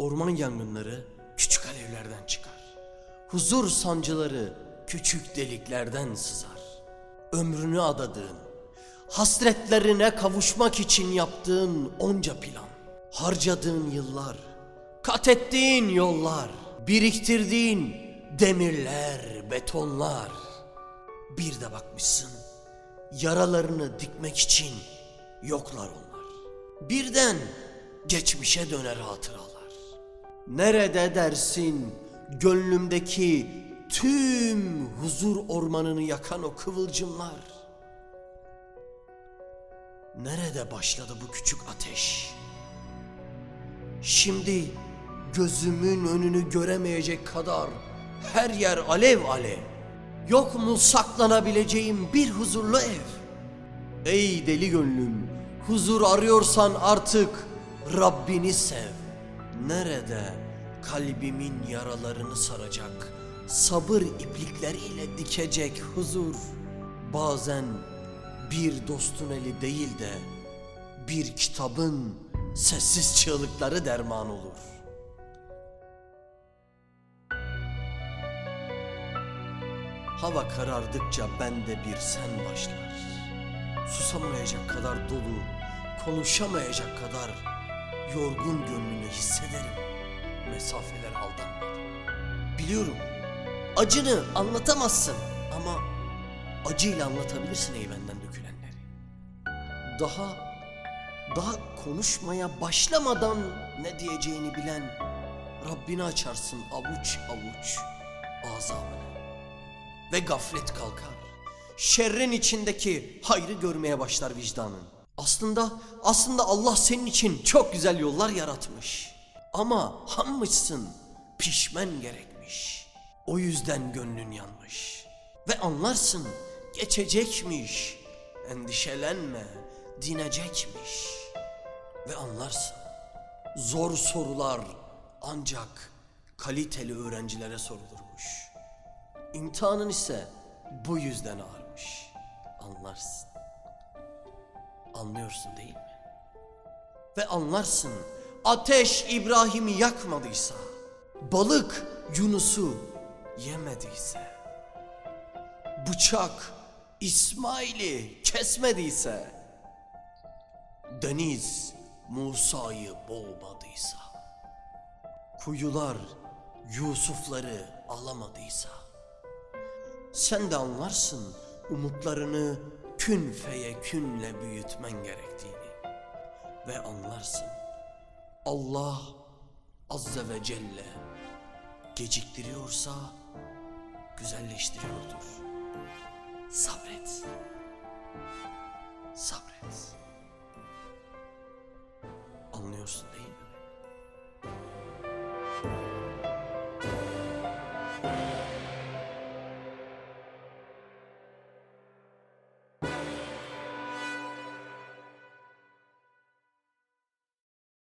Orman yangınları küçük alevlerden çıkar. Huzur sancıları küçük deliklerden sızar. Ömrünü adadığın, hasretlerine kavuşmak için yaptığın onca plan, harcadığın yıllar, kat ettiğin yollar, biriktirdiğin demirler, betonlar. Bir de bakmışsın, yaralarını dikmek için yoklar onlar. Birden geçmişe döner hatıralar. Nerede dersin gönlümdeki tüm huzur ormanını yakan o kıvılcımlar? Nerede başladı bu küçük ateş? Şimdi gözümün önünü göremeyecek kadar her yer alev alev. Yok mu saklanabileceğim bir huzurlu ev? Ey deli gönlüm, huzur arıyorsan artık Rabbini sev. Nerede kalbimin yaralarını saracak, sabır iplikleriyle dikecek huzur? Bazen bir dostun eli değil de bir kitabın sessiz çığlıkları derman olur. Hava karardıkça bende bir sen başlar. Susamayacak kadar dolu, konuşamayacak kadar yorgun gönlünü hissederim. Mesafeler aldanmadı. Biliyorum, acını anlatamazsın ama acıyla anlatabilirsin ey dökülenleri. Daha, daha konuşmaya başlamadan ne diyeceğini bilen Rabbini açarsın avuç avuç azabını ve gaflet kalkar. Şerrin içindeki hayrı görmeye başlar vicdanın. Aslında aslında Allah senin için çok güzel yollar yaratmış. Ama hammışsın, pişmen gerekmiş. O yüzden gönlün yanmış. Ve anlarsın geçecekmiş. Endişelenme, dinecekmiş. Ve anlarsın zor sorular ancak kaliteli öğrencilere sorulurmuş. İmtihanın ise bu yüzden ağırmış. Anlarsın. Anlıyorsun değil mi? Ve anlarsın ateş İbrahim'i yakmadıysa, balık Yunus'u yemediyse, bıçak İsmail'i kesmediyse, deniz Musa'yı boğmadıysa, kuyular Yusuf'ları alamadıysa, sen de anlarsın umutlarını kün feye künle büyütmen gerektiğini ve anlarsın. Allah Azze ve Celle geciktiriyorsa güzelleştiriyordur. Sabret. Sabret. Anlıyorsun değil mi?